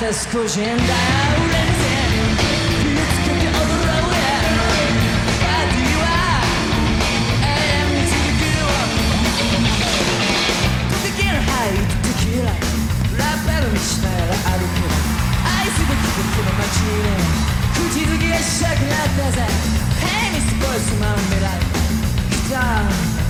た少し変だ売れるぜ Down.